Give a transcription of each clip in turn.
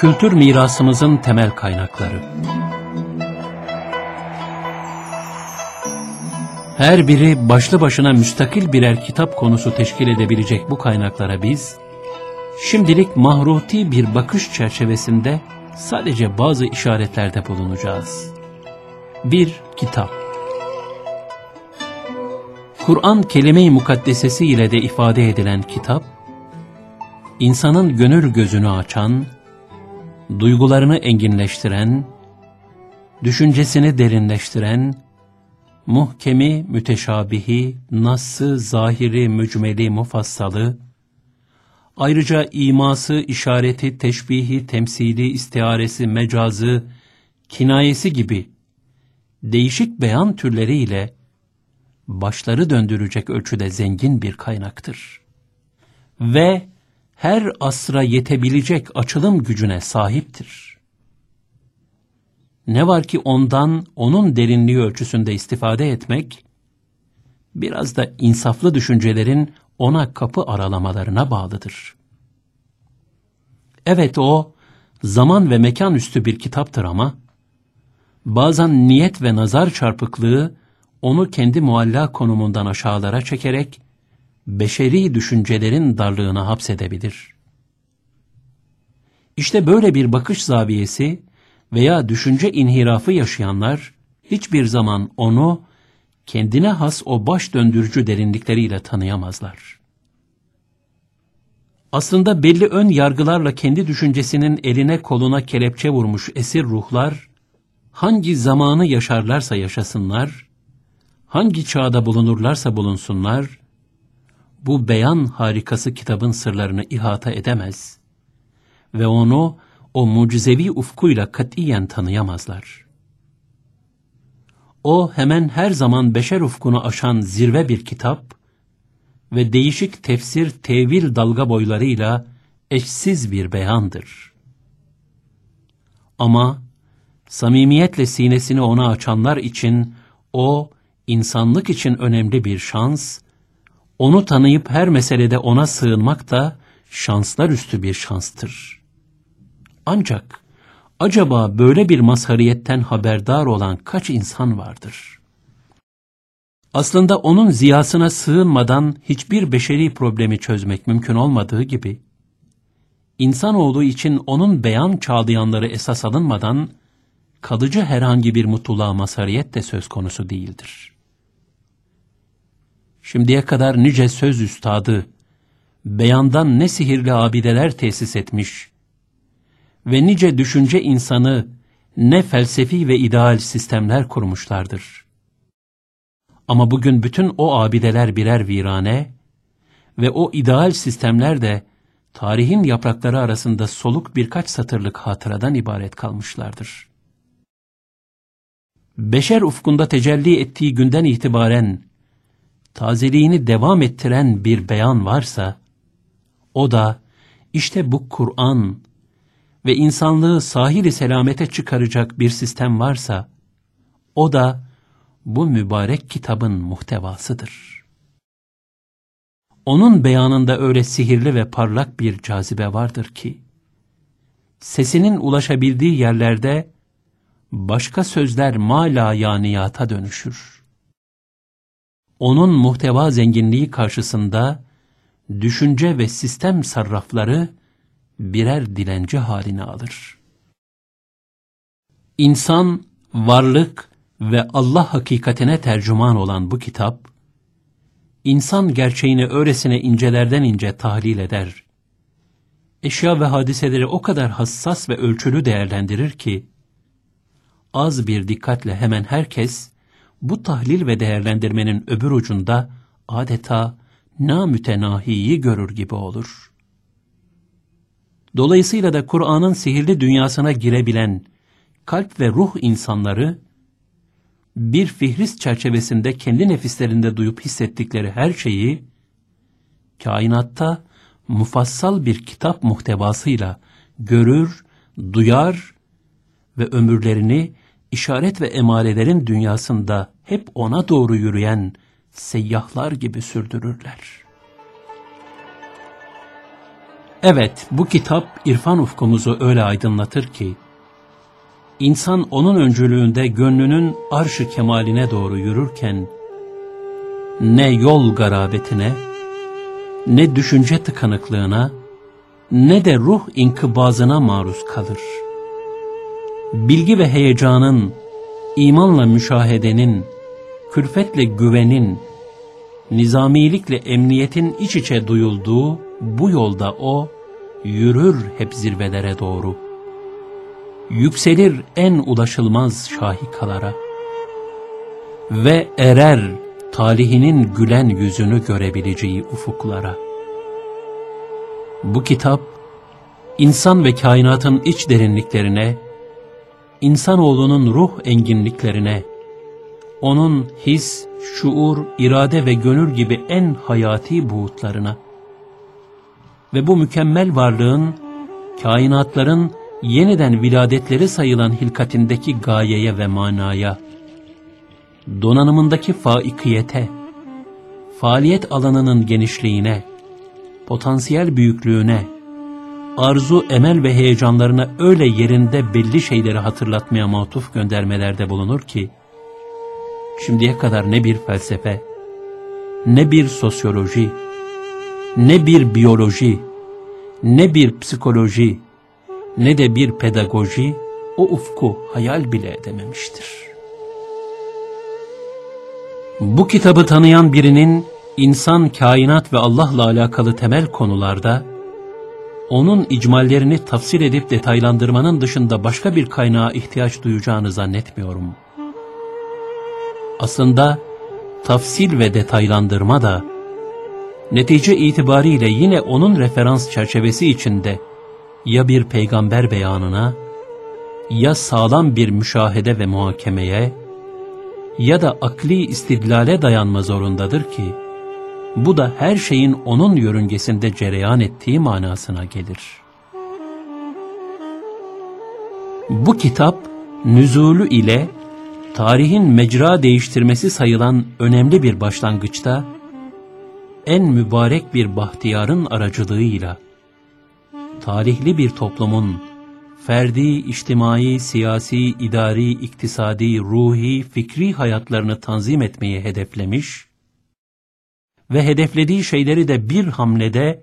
Kültür mirasımızın temel kaynakları. Her biri başlı başına müstakil birer kitap konusu teşkil edebilecek bu kaynaklara biz, şimdilik mahruti bir bakış çerçevesinde sadece bazı işaretlerde bulunacağız. Bir Kitap Kur'an kelime-i mukaddesesi ile de ifade edilen kitap, insanın gönül gözünü açan, duygularını enginleştiren, düşüncesini derinleştiren, muhkemi, müteşabihi, nassı, zahiri, mücmeli, mufassalı, ayrıca iması, işareti, teşbihi, temsili, istiaresi, mecazı, kinayesi gibi değişik beyan türleriyle başları döndürecek ölçüde zengin bir kaynaktır. Ve her asra yetebilecek açılım gücüne sahiptir. Ne var ki ondan, onun derinliği ölçüsünde istifade etmek, biraz da insaflı düşüncelerin ona kapı aralamalarına bağlıdır. Evet o, zaman ve mekan üstü bir kitaptır ama, bazen niyet ve nazar çarpıklığı, onu kendi mualla konumundan aşağılara çekerek, beşeri düşüncelerin darlığına hapsedebilir. İşte böyle bir bakış zaviyesi veya düşünce inhirafı yaşayanlar, hiçbir zaman onu kendine has o baş döndürücü derinlikleriyle tanıyamazlar. Aslında belli ön yargılarla kendi düşüncesinin eline koluna kelepçe vurmuş esir ruhlar, hangi zamanı yaşarlarsa yaşasınlar, hangi çağda bulunurlarsa bulunsunlar, bu beyan harikası kitabın sırlarını ihata edemez ve onu o mucizevi ufkuyla katiyen tanıyamazlar. O hemen her zaman beşer ufkunu aşan zirve bir kitap ve değişik tefsir, tevil dalga boylarıyla eşsiz bir beyandır. Ama samimiyetle sinesini ona açanlar için o insanlık için önemli bir şans, onu tanıyıp her meselede ona sığınmak da şanslar üstü bir şanstır. Ancak acaba böyle bir mazhariyetten haberdar olan kaç insan vardır? Aslında onun ziyasına sığınmadan hiçbir beşeri problemi çözmek mümkün olmadığı gibi, insanoğlu için onun beyan çağlayanları esas alınmadan, kalıcı herhangi bir mutluluğa mazhariyet de söz konusu değildir. Şimdiye kadar nice söz üstadı, beyandan ne sihirli abideler tesis etmiş ve nice düşünce insanı ne felsefi ve ideal sistemler kurmuşlardır. Ama bugün bütün o abideler birer virane ve o ideal sistemler de tarihin yaprakları arasında soluk birkaç satırlık hatıradan ibaret kalmışlardır. Beşer ufkunda tecelli ettiği günden itibaren tazeliğini devam ettiren bir beyan varsa, o da işte bu Kur'an ve insanlığı sahili selamete çıkaracak bir sistem varsa, o da bu mübarek kitabın muhtevasıdır. Onun beyanında öyle sihirli ve parlak bir cazibe vardır ki, sesinin ulaşabildiği yerlerde başka sözler mala yaniyata dönüşür onun muhteva zenginliği karşısında düşünce ve sistem sarrafları birer dilenci haline alır. İnsan, varlık ve Allah hakikatine tercüman olan bu kitap, insan gerçeğini öylesine incelerden ince tahlil eder. Eşya ve hadiseleri o kadar hassas ve ölçülü değerlendirir ki, az bir dikkatle hemen herkes, bu tahlil ve değerlendirmenin öbür ucunda adeta namütenahiyi görür gibi olur. Dolayısıyla da Kur'an'ın sihirli dünyasına girebilen kalp ve ruh insanları, bir fihris çerçevesinde kendi nefislerinde duyup hissettikleri her şeyi, kainatta mufassal bir kitap muhtevasıyla görür, duyar ve ömürlerini işaret ve emarelerin dünyasında hep ona doğru yürüyen seyyahlar gibi sürdürürler. Evet, bu kitap irfan ufkumuzu öyle aydınlatır ki, insan onun öncülüğünde gönlünün arşı kemaline doğru yürürken, ne yol garabetine, ne düşünce tıkanıklığına, ne de ruh inkıbazına maruz kalır. Bilgi ve heyecanın, imanla müşahedenin, külfetle güvenin, nizamilikle emniyetin iç içe duyulduğu bu yolda o, yürür hep zirvelere doğru. Yükselir en ulaşılmaz şahikalara. Ve erer talihinin gülen yüzünü görebileceği ufuklara. Bu kitap, insan ve kainatın iç derinliklerine, insanoğlunun ruh enginliklerine, onun his, şuur, irade ve gönül gibi en hayati buğutlarına ve bu mükemmel varlığın, kainatların yeniden viladetleri sayılan hilkatindeki gayeye ve manaya, donanımındaki faikiyete, faaliyet alanının genişliğine, potansiyel büyüklüğüne, arzu, emel ve heyecanlarına öyle yerinde belli şeyleri hatırlatmaya matuf göndermelerde bulunur ki, şimdiye kadar ne bir felsefe, ne bir sosyoloji, ne bir biyoloji, ne bir psikoloji, ne de bir pedagoji o ufku hayal bile edememiştir. Bu kitabı tanıyan birinin insan, kainat ve Allah'la alakalı temel konularda onun icmallerini tafsir edip detaylandırmanın dışında başka bir kaynağa ihtiyaç duyacağını zannetmiyorum. Aslında tafsil ve detaylandırma da netice itibariyle yine onun referans çerçevesi içinde ya bir peygamber beyanına ya sağlam bir müşahede ve muhakemeye ya da akli istidlale dayanma zorundadır ki bu da her şeyin onun yörüngesinde cereyan ettiği manasına gelir. Bu kitap nüzulü ile tarihin mecra değiştirmesi sayılan önemli bir başlangıçta en mübarek bir bahtiyarın aracılığıyla tarihli bir toplumun ferdi, içtimai, siyasi, idari, iktisadi, ruhi, fikri hayatlarını tanzim etmeyi hedeflemiş ve hedeflediği şeyleri de bir hamlede,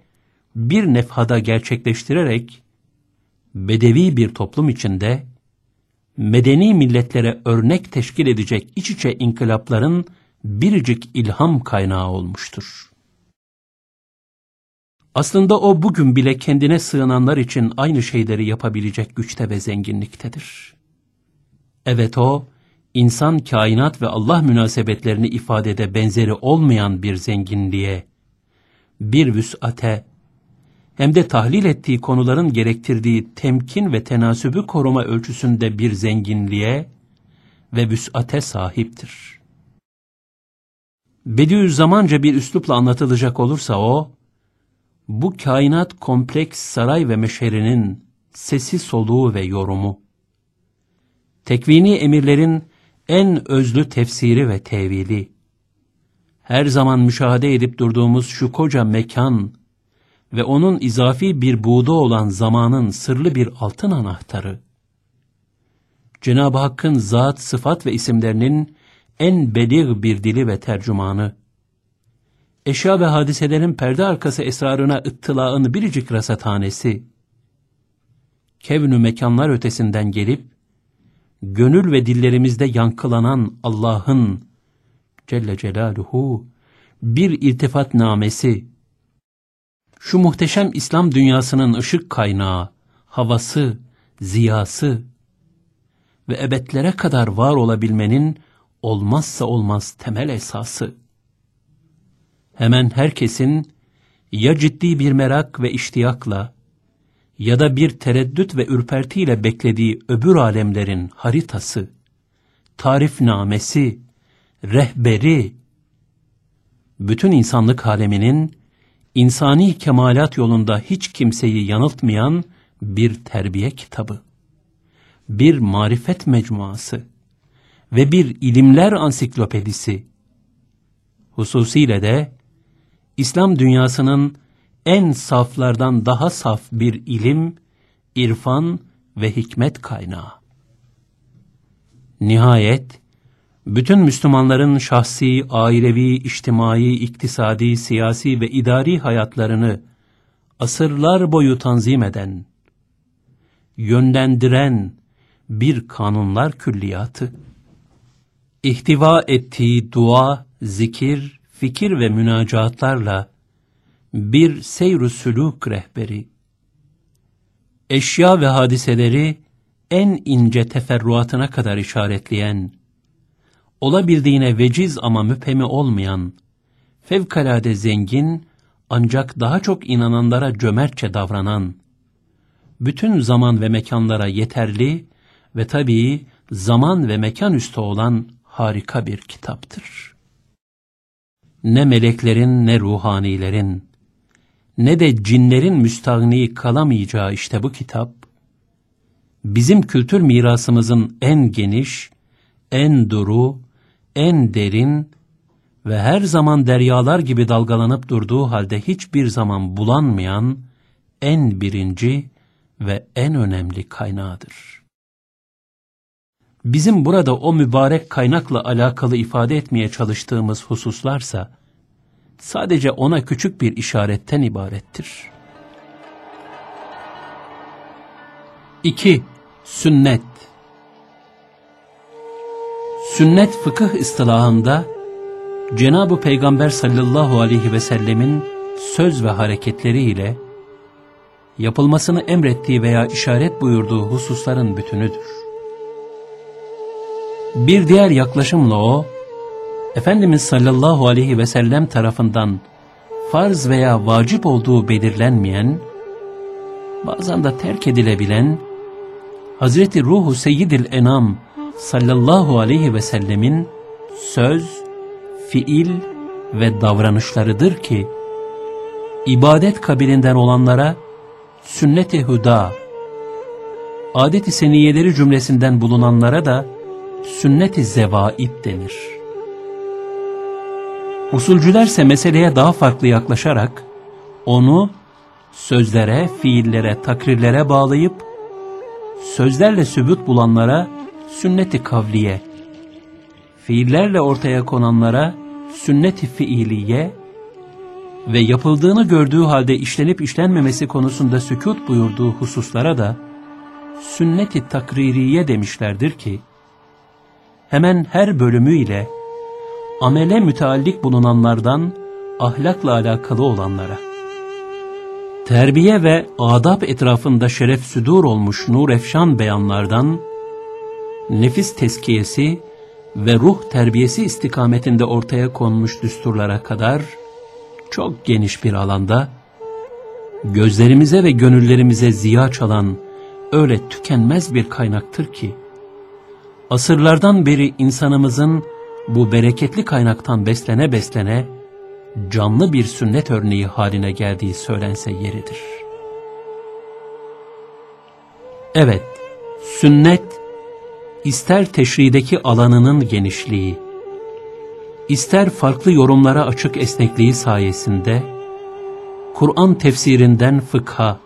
bir nefhada gerçekleştirerek, bedevi bir toplum içinde, medeni milletlere örnek teşkil edecek iç içe inkılapların biricik ilham kaynağı olmuştur. Aslında o bugün bile kendine sığınanlar için aynı şeyleri yapabilecek güçte ve zenginliktedir. Evet o, insan, kainat ve Allah münasebetlerini ifadede benzeri olmayan bir zenginliğe, bir vüs'ate, hem de tahlil ettiği konuların gerektirdiği temkin ve tenasübü koruma ölçüsünde bir zenginliğe ve vüs'ate sahiptir. Bediüzzamanca bir üslupla anlatılacak olursa o, bu kainat kompleks saray ve meşerinin sesi soluğu ve yorumu, tekvini emirlerin en özlü tefsiri ve tevili, her zaman müşahede edip durduğumuz şu koca mekan ve onun izafi bir buğda olan zamanın sırlı bir altın anahtarı, Cenab-ı Hakk'ın zat, sıfat ve isimlerinin en belir bir dili ve tercümanı, eşya ve hadiselerin perde arkası esrarına ıttılaın biricik rasathanesi, kevnü mekanlar ötesinden gelip, gönül ve dillerimizde yankılanan Allah'ın Celle Celaluhu bir iltifat namesi, şu muhteşem İslam dünyasının ışık kaynağı, havası, ziyası ve ebedlere kadar var olabilmenin olmazsa olmaz temel esası. Hemen herkesin ya ciddi bir merak ve iştiyakla ya da bir tereddüt ve ürpertiyle beklediği öbür alemlerin haritası, tarifnamesi, rehberi, bütün insanlık aleminin insani kemalat yolunda hiç kimseyi yanıltmayan bir terbiye kitabı, bir marifet mecmuası ve bir ilimler ansiklopedisi, hususiyle de İslam dünyasının en saflardan daha saf bir ilim, irfan ve hikmet kaynağı. Nihayet, bütün Müslümanların şahsi, ailevi, içtimai, iktisadi, siyasi ve idari hayatlarını asırlar boyu tanzim eden, yönlendiren bir kanunlar külliyatı, ihtiva ettiği dua, zikir, fikir ve münacatlarla bir seyr-ü sülûk rehberi, eşya ve hadiseleri en ince teferruatına kadar işaretleyen, olabildiğine veciz ama müphemi olmayan, fevkalade zengin ancak daha çok inananlara cömertçe davranan, bütün zaman ve mekanlara yeterli ve tabii zaman ve mekan üstü olan harika bir kitaptır. Ne meleklerin ne ruhanilerin, ne de cinlerin müstahni kalamayacağı işte bu kitap, bizim kültür mirasımızın en geniş, en duru, en derin ve her zaman deryalar gibi dalgalanıp durduğu halde hiçbir zaman bulanmayan en birinci ve en önemli kaynağıdır. Bizim burada o mübarek kaynakla alakalı ifade etmeye çalıştığımız hususlarsa, sadece ona küçük bir işaretten ibarettir. 2. Sünnet Sünnet fıkıh ıstılahında Cenab-ı Peygamber sallallahu aleyhi ve sellemin söz ve hareketleriyle yapılmasını emrettiği veya işaret buyurduğu hususların bütünüdür. Bir diğer yaklaşımla o, Efendimiz sallallahu aleyhi ve sellem tarafından farz veya vacip olduğu belirlenmeyen, bazen de terk edilebilen, Hazreti Ruhu Seyyidil Enam sallallahu aleyhi ve sellemin söz, fiil ve davranışlarıdır ki, ibadet kabilinden olanlara sünnet-i huda, adet-i seniyeleri cümlesinden bulunanlara da sünnet-i zevaid denir. Usulcülerse meseleye daha farklı yaklaşarak, onu sözlere, fiillere, takrirlere bağlayıp, sözlerle sübut bulanlara sünnet-i kavliye, fiillerle ortaya konanlara sünnet-i fiiliye ve yapıldığını gördüğü halde işlenip işlenmemesi konusunda sükut buyurduğu hususlara da sünnet-i takririye demişlerdir ki, hemen her bölümüyle amele müteallik bulunanlardan ahlakla alakalı olanlara, terbiye ve adab etrafında şeref südur olmuş nur efşan beyanlardan, nefis teskiyesi ve ruh terbiyesi istikametinde ortaya konmuş düsturlara kadar çok geniş bir alanda gözlerimize ve gönüllerimize ziya çalan öyle tükenmez bir kaynaktır ki asırlardan beri insanımızın bu bereketli kaynaktan beslene beslene canlı bir sünnet örneği haline geldiği söylense yeridir. Evet, sünnet ister teşrideki alanının genişliği, ister farklı yorumlara açık esnekliği sayesinde, Kur'an tefsirinden fıkha,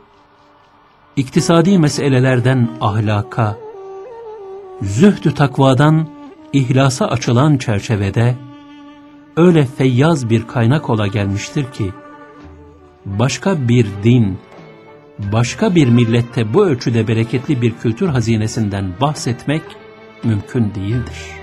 iktisadi meselelerden ahlaka, zühdü takvadan ihlasa açılan çerçevede, öyle feyyaz bir kaynak ola gelmiştir ki, başka bir din, başka bir millette bu ölçüde bereketli bir kültür hazinesinden bahsetmek, mümkün değildir.